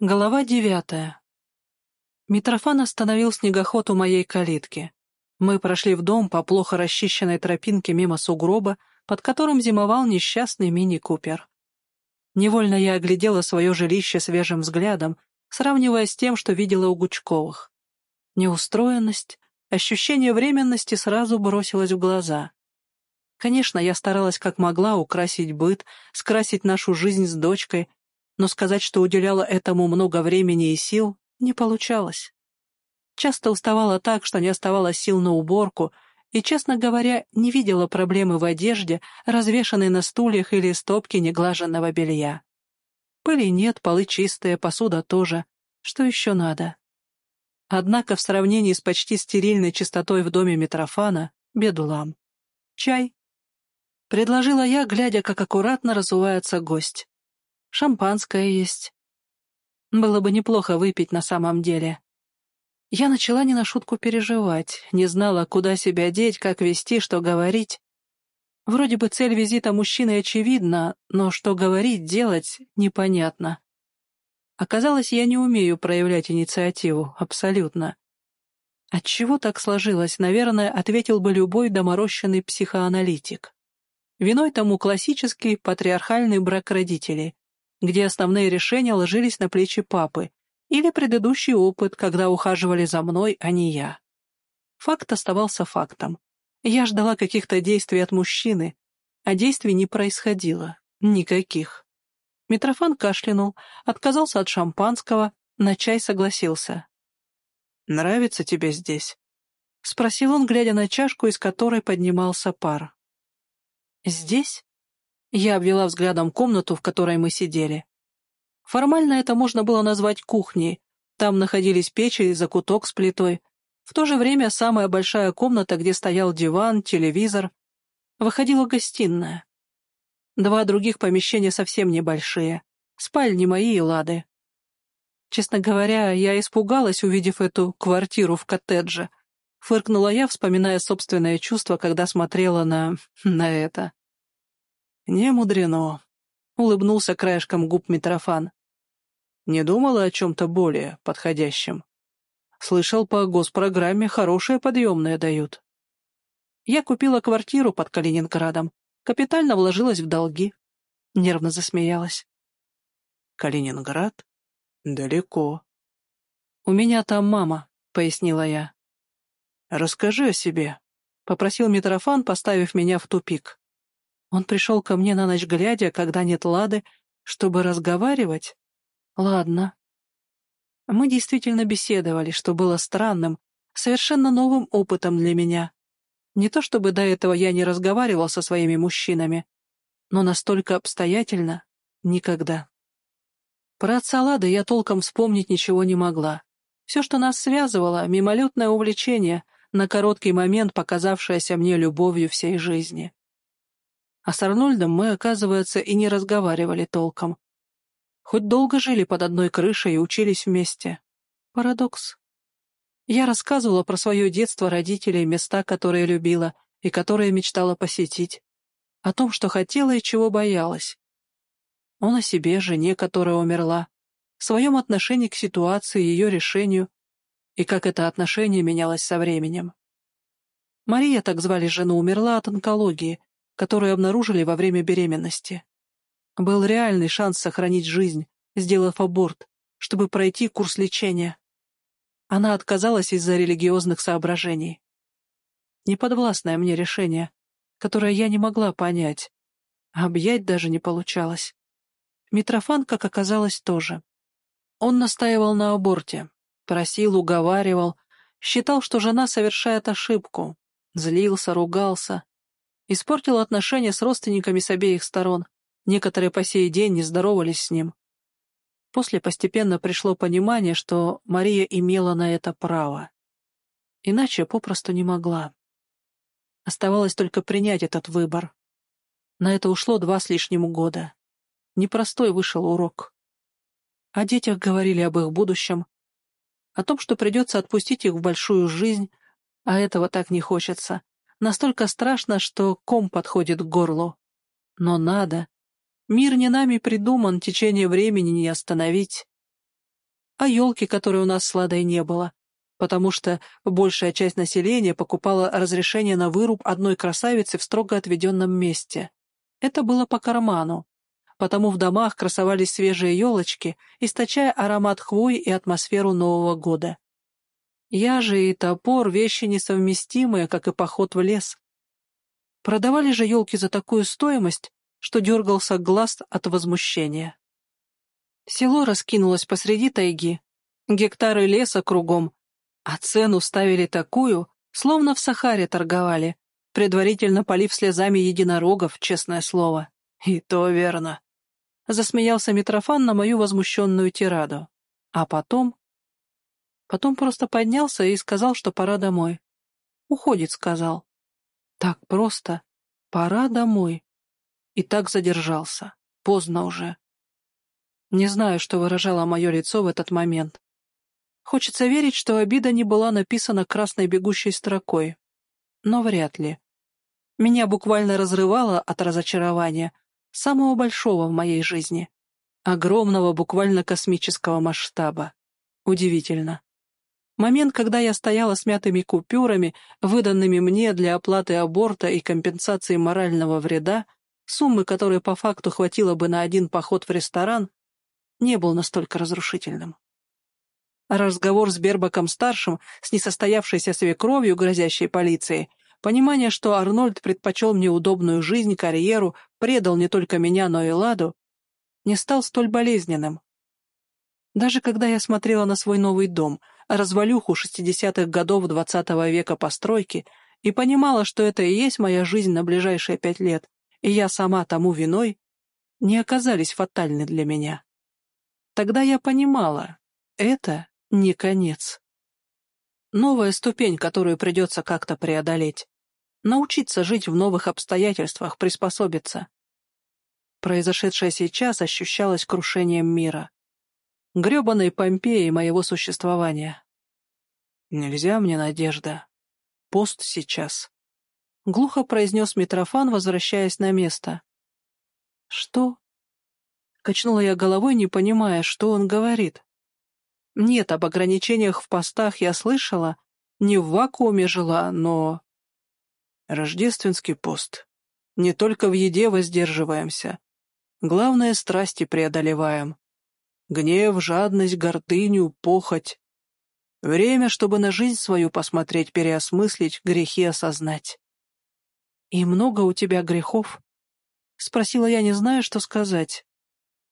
Глава девятая. Митрофан остановил снегоход у моей калитки. Мы прошли в дом по плохо расчищенной тропинке мимо сугроба, под которым зимовал несчастный мини-купер. Невольно я оглядела свое жилище свежим взглядом, сравнивая с тем, что видела у Гучковых. Неустроенность, ощущение временности сразу бросилось в глаза. Конечно, я старалась как могла украсить быт, скрасить нашу жизнь с дочкой, но сказать, что уделяла этому много времени и сил, не получалось. Часто уставала так, что не оставалось сил на уборку, и, честно говоря, не видела проблемы в одежде, развешанной на стульях или стопке неглаженного белья. Пыли нет, полы чистые, посуда тоже. Что еще надо? Однако в сравнении с почти стерильной чистотой в доме Митрофана — бедлам. «Чай?» — предложила я, глядя, как аккуратно разувается гость. Шампанское есть. Было бы неплохо выпить на самом деле. Я начала не на шутку переживать, не знала, куда себя деть, как вести, что говорить. Вроде бы цель визита мужчины очевидна, но что говорить, делать — непонятно. Оказалось, я не умею проявлять инициативу, абсолютно. Отчего так сложилось, наверное, ответил бы любой доморощенный психоаналитик. Виной тому классический патриархальный брак родителей, где основные решения ложились на плечи папы, или предыдущий опыт, когда ухаживали за мной, а не я. Факт оставался фактом. Я ждала каких-то действий от мужчины, а действий не происходило. Никаких. Митрофан кашлянул, отказался от шампанского, на чай согласился. «Нравится тебе здесь?» — спросил он, глядя на чашку, из которой поднимался пар. «Здесь?» Я обвела взглядом комнату, в которой мы сидели. Формально это можно было назвать кухней. Там находились печи и закуток с плитой. В то же время самая большая комната, где стоял диван, телевизор. Выходила гостиная. Два других помещения совсем небольшие. Спальни мои и Лады. Честно говоря, я испугалась, увидев эту квартиру в коттедже. Фыркнула я, вспоминая собственное чувство, когда смотрела на... на это. «Не мудрено», — улыбнулся краешком губ Митрофан. «Не думала о чем-то более подходящем. Слышал, по госпрограмме хорошее подъемное дают». Я купила квартиру под Калининградом, капитально вложилась в долги. Нервно засмеялась. «Калининград? Далеко». «У меня там мама», — пояснила я. «Расскажи о себе», — попросил Митрофан, поставив меня в тупик. Он пришел ко мне на ночь глядя, когда нет Лады, чтобы разговаривать? Ладно. Мы действительно беседовали, что было странным, совершенно новым опытом для меня. Не то чтобы до этого я не разговаривал со своими мужчинами, но настолько обстоятельно — никогда. Про отца Лады я толком вспомнить ничего не могла. Все, что нас связывало — мимолетное увлечение, на короткий момент показавшееся мне любовью всей жизни. А с Арнольдом мы, оказывается, и не разговаривали толком. Хоть долго жили под одной крышей и учились вместе. Парадокс. Я рассказывала про свое детство родителей, места, которые любила и которые мечтала посетить. О том, что хотела и чего боялась. Он о себе, жене, которая умерла, своем отношении к ситуации, ее решению, и как это отношение менялось со временем. Мария, так звали жену, умерла от онкологии, которую обнаружили во время беременности. Был реальный шанс сохранить жизнь, сделав аборт, чтобы пройти курс лечения. Она отказалась из-за религиозных соображений. Неподвластное мне решение, которое я не могла понять. Объять даже не получалось. Митрофан, как оказалось, тоже. Он настаивал на аборте, просил, уговаривал, считал, что жена совершает ошибку, злился, ругался, Испортил отношения с родственниками с обеих сторон. Некоторые по сей день не здоровались с ним. После постепенно пришло понимание, что Мария имела на это право. Иначе попросту не могла. Оставалось только принять этот выбор. На это ушло два с лишним года. Непростой вышел урок. О детях говорили об их будущем, о том, что придется отпустить их в большую жизнь, а этого так не хочется. Настолько страшно, что ком подходит к горлу. Но надо. Мир не нами придуман, течение времени не остановить. а елки, которой у нас с Ладой не было, потому что большая часть населения покупала разрешение на выруб одной красавицы в строго отведенном месте. Это было по карману, потому в домах красовались свежие елочки, источая аромат хвои и атмосферу Нового года. Я же и топор — вещи несовместимые, как и поход в лес. Продавали же елки за такую стоимость, что дергался глаз от возмущения. Село раскинулось посреди тайги, гектары леса кругом, а цену ставили такую, словно в Сахаре торговали, предварительно полив слезами единорогов, честное слово. И то верно. Засмеялся Митрофан на мою возмущенную тираду. А потом... Потом просто поднялся и сказал, что пора домой. Уходит, сказал. Так просто. Пора домой. И так задержался. Поздно уже. Не знаю, что выражало мое лицо в этот момент. Хочется верить, что обида не была написана красной бегущей строкой. Но вряд ли. Меня буквально разрывало от разочарования, самого большого в моей жизни. Огромного, буквально космического масштаба. Удивительно. Момент, когда я стояла с мятыми купюрами, выданными мне для оплаты аборта и компенсации морального вреда, суммы, которой по факту хватило бы на один поход в ресторан, не был настолько разрушительным. Разговор с Бербаком-старшим, с несостоявшейся свекровью, грозящей полицией, понимание, что Арнольд предпочел мне удобную жизнь, карьеру, предал не только меня, но и Ладу, не стал столь болезненным. Даже когда я смотрела на свой новый дом, развалюху шестидесятых годов двадцатого века постройки, и понимала, что это и есть моя жизнь на ближайшие пять лет, и я сама тому виной, не оказались фатальны для меня. Тогда я понимала, это не конец. Новая ступень, которую придется как-то преодолеть. Научиться жить в новых обстоятельствах, приспособиться. Произошедшее сейчас ощущалось крушением мира. Грёбаной Помпеи моего существования. Нельзя мне, Надежда. Пост сейчас. Глухо произнес Митрофан, возвращаясь на место. Что? Качнула я головой, не понимая, что он говорит. Нет, об ограничениях в постах я слышала, не в вакууме жила, но... Рождественский пост. Не только в еде воздерживаемся. Главное, страсти преодолеваем. Гнев, жадность, гордыню, похоть. Время, чтобы на жизнь свою посмотреть, переосмыслить, грехи осознать. «И много у тебя грехов?» — спросила я, не зная, что сказать.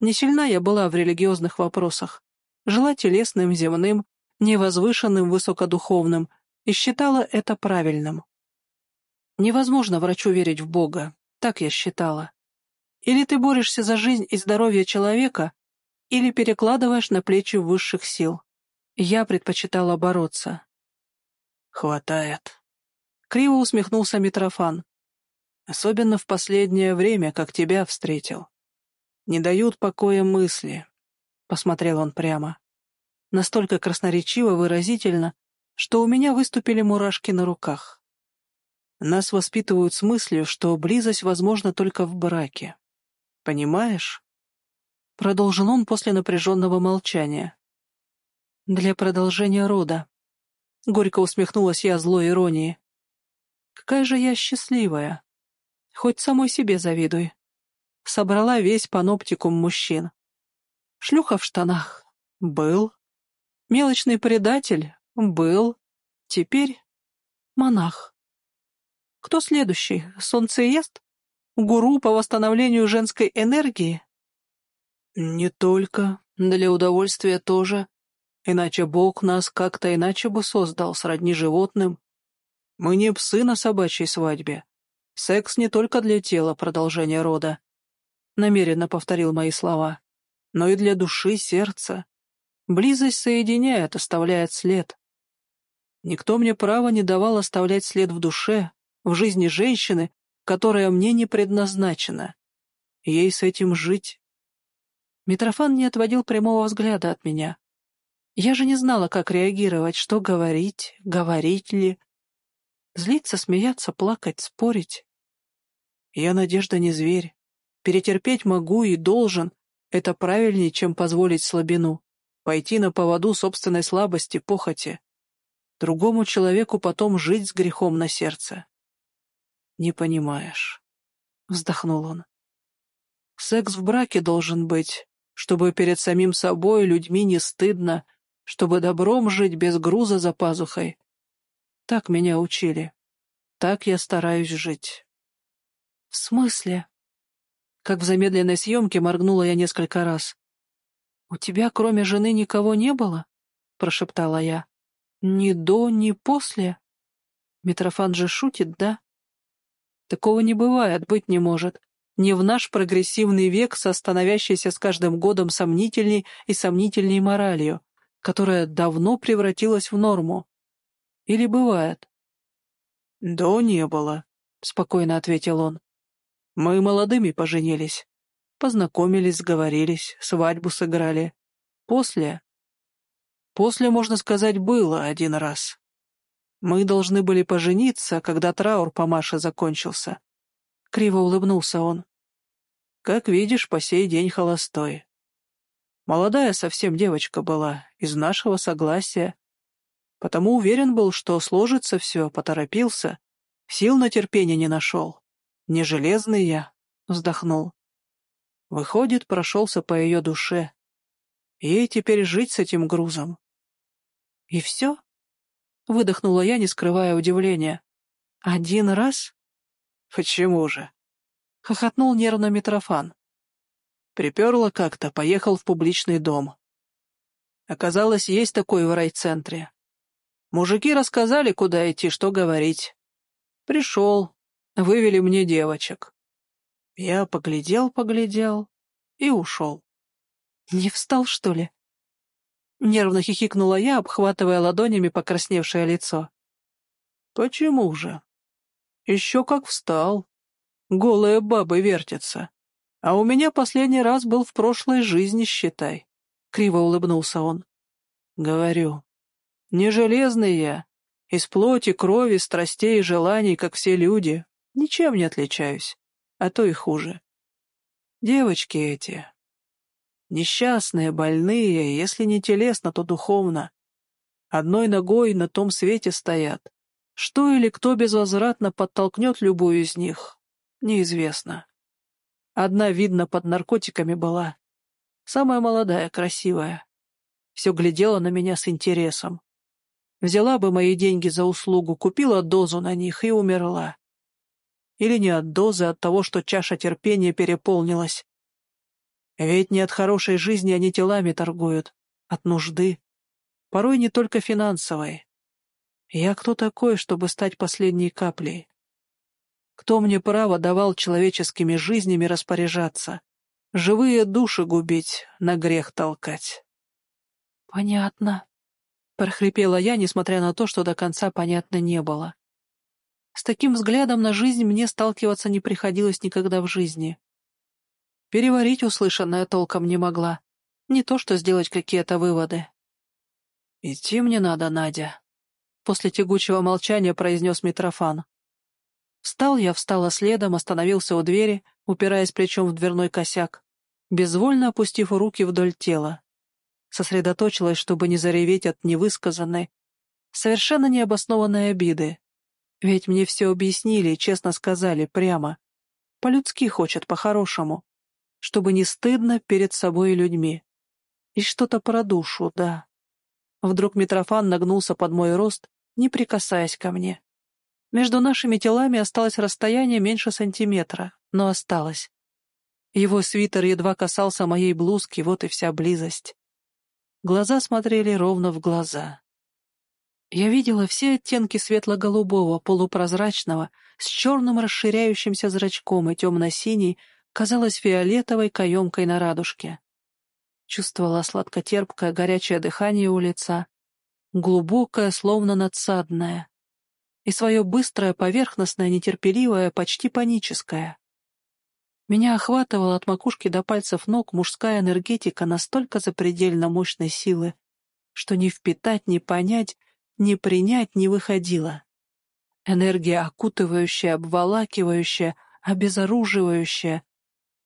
Не сильна я была в религиозных вопросах. Жила телесным, земным, невозвышенным, высокодуховным, и считала это правильным. Невозможно врачу верить в Бога, так я считала. Или ты борешься за жизнь и здоровье человека, или перекладываешь на плечи высших сил. Я предпочитала бороться. «Хватает», — криво усмехнулся Митрофан. «Особенно в последнее время, как тебя встретил. Не дают покоя мысли. Посмотрел он прямо. Настолько красноречиво, выразительно, что у меня выступили мурашки на руках. Нас воспитывают с мыслью, что близость возможна только в браке. Понимаешь? Продолжил он после напряженного молчания. Для продолжения рода. Горько усмехнулась я злой иронии. Какая же я счастливая. Хоть самой себе завидуй собрала весь паноптикум мужчин. Шлюха в штанах. Был. Мелочный предатель. Был. Теперь монах. Кто следующий? Солнцеест? Гуру по восстановлению женской энергии? Не только. Для удовольствия тоже. Иначе Бог нас как-то иначе бы создал, сродни животным. Мы не псы на собачьей свадьбе. Секс не только для тела, продолжение рода намеренно повторил мои слова, но и для души, сердца. Близость соединяет, оставляет след. Никто мне права не давал оставлять след в душе, в жизни женщины, которая мне не предназначена. Ей с этим жить. Митрофан не отводил прямого взгляда от меня. Я же не знала, как реагировать, что говорить, говорить ли. Злиться, смеяться, плакать, спорить. Я, Надежда, не зверь. Перетерпеть могу и должен. Это правильнее, чем позволить слабину. пойти на поводу собственной слабости, похоти. Другому человеку потом жить с грехом на сердце. «Не понимаешь», — вздохнул он. «Секс в браке должен быть, чтобы перед самим собой людьми не стыдно, чтобы добром жить без груза за пазухой. Так меня учили. Так я стараюсь жить». «В смысле?» Как в замедленной съемке моргнула я несколько раз. «У тебя, кроме жены, никого не было?» — прошептала я. «Ни до, ни после?» Митрофан же шутит, да? Такого не бывает, быть не может. Не в наш прогрессивный век со становящейся с каждым годом сомнительней и сомнительней моралью, которая давно превратилась в норму. Или бывает? «Да не было», — спокойно ответил он. Мы молодыми поженились. Познакомились, сговорились, свадьбу сыграли. После... После, можно сказать, было один раз. Мы должны были пожениться, когда траур по Маше закончился. Криво улыбнулся он. Как видишь, по сей день холостой. Молодая совсем девочка была, из нашего согласия. Потому уверен был, что сложится все, поторопился, сил на терпение не нашел. Не железный я, вздохнул. Выходит, прошелся по ее душе. Ей теперь жить с этим грузом. И все? Выдохнула я, не скрывая удивления. Один раз? Почему же? Хохотнул нервно Митрофан. Приперла как-то, поехал в публичный дом. Оказалось, есть такой в райцентре. Мужики рассказали, куда идти, что говорить. Пришел, Вывели мне девочек. Я поглядел-поглядел и ушел. Не встал, что ли? Нервно хихикнула я, обхватывая ладонями покрасневшее лицо. Почему же? Еще как встал. Голые бабы вертятся. А у меня последний раз был в прошлой жизни, считай. Криво улыбнулся он. Говорю, не железный я, из плоти, крови, страстей и желаний, как все люди, Ничем не отличаюсь, а то и хуже. Девочки эти, несчастные, больные, если не телесно, то духовно. Одной ногой на том свете стоят. Что или кто безвозвратно подтолкнет любую из них, неизвестно. Одна, видно, под наркотиками была. Самая молодая, красивая. Все глядела на меня с интересом. Взяла бы мои деньги за услугу, купила дозу на них и умерла. Или не от дозы, а от того, что чаша терпения переполнилась. Ведь не от хорошей жизни они телами торгуют, от нужды. Порой не только финансовой. Я кто такой, чтобы стать последней каплей? Кто мне право давал человеческими жизнями распоряжаться? Живые души губить, на грех толкать. «Понятно», — прохрипела я, несмотря на то, что до конца понятно не было. С таким взглядом на жизнь мне сталкиваться не приходилось никогда в жизни. Переварить услышанное толком не могла. Не то что сделать какие-то выводы. «Идти мне надо, Надя», — после тягучего молчания произнес Митрофан. Встал я, встала следом, остановился у двери, упираясь плечом в дверной косяк, безвольно опустив руки вдоль тела. Сосредоточилась, чтобы не зареветь от невысказанной, совершенно необоснованной обиды, ведь мне все объяснили, честно сказали, прямо. По-людски хочет, по-хорошему. Чтобы не стыдно перед собой и людьми. И что-то про душу, да. Вдруг Митрофан нагнулся под мой рост, не прикасаясь ко мне. Между нашими телами осталось расстояние меньше сантиметра, но осталось. Его свитер едва касался моей блузки, вот и вся близость. Глаза смотрели ровно в глаза. Я видела все оттенки светло-голубого, полупрозрачного, с черным расширяющимся зрачком и темно-синий, казалось фиолетовой каемкой на радужке. Чувствовала сладко-терпкое горячее дыхание у лица, глубокое, словно надсадное, и свое быстрое, поверхностное, нетерпеливое, почти паническое. Меня охватывала от макушки до пальцев ног мужская энергетика настолько запредельно мощной силы, что не впитать, не понять — не принять не выходило. Энергия окутывающая, обволакивающая, обезоруживающая,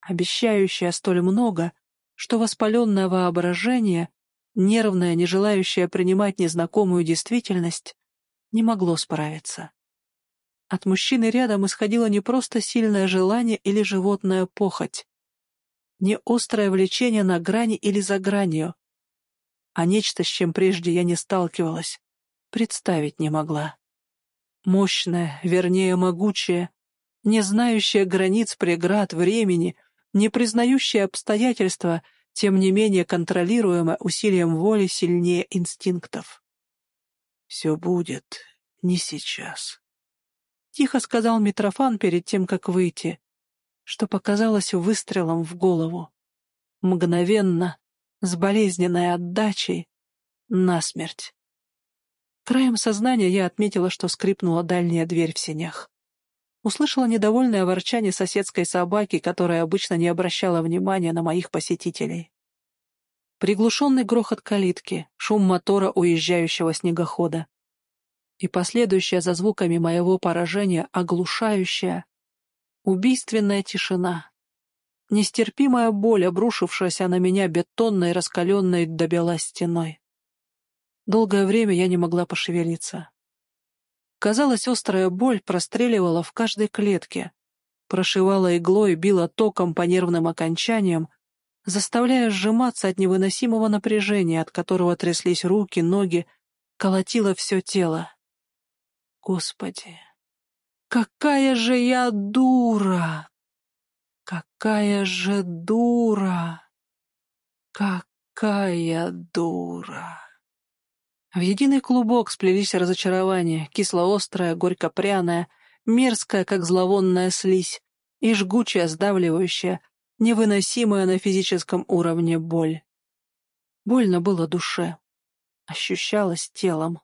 обещающая столь много, что воспаленное воображение нервное, не желающее принимать незнакомую действительность, не могло справиться. От мужчины рядом исходило не просто сильное желание или животная похоть, не острое влечение на грани или за гранью, а нечто, с чем прежде я не сталкивалась, представить не могла. Мощное, вернее, могучее, не знающее границ преград времени, не признающее обстоятельства, тем не менее контролируемое усилием воли сильнее инстинктов. «Все будет не сейчас», — тихо сказал Митрофан перед тем, как выйти, что показалось выстрелом в голову. Мгновенно, с болезненной отдачей, насмерть. Краем сознания я отметила, что скрипнула дальняя дверь в сенях. Услышала недовольное ворчание соседской собаки, которая обычно не обращала внимания на моих посетителей. Приглушенный грохот калитки, шум мотора уезжающего снегохода. И последующая за звуками моего поражения оглушающая, убийственная тишина. Нестерпимая боль, обрушившаяся на меня бетонной, раскаленной до бела стеной. Долгое время я не могла пошевелиться. Казалось, острая боль простреливала в каждой клетке, прошивала иглой, била током по нервным окончаниям, заставляя сжиматься от невыносимого напряжения, от которого тряслись руки, ноги, колотило все тело. Господи, какая же я дура! Какая же дура! Какая дура! В единый клубок сплелись разочарования, кисло-острое, горько-пряное, мерзкое, как зловонная слизь, и жгучая, сдавливающая, невыносимая на физическом уровне боль. Больно было душе, ощущалось телом.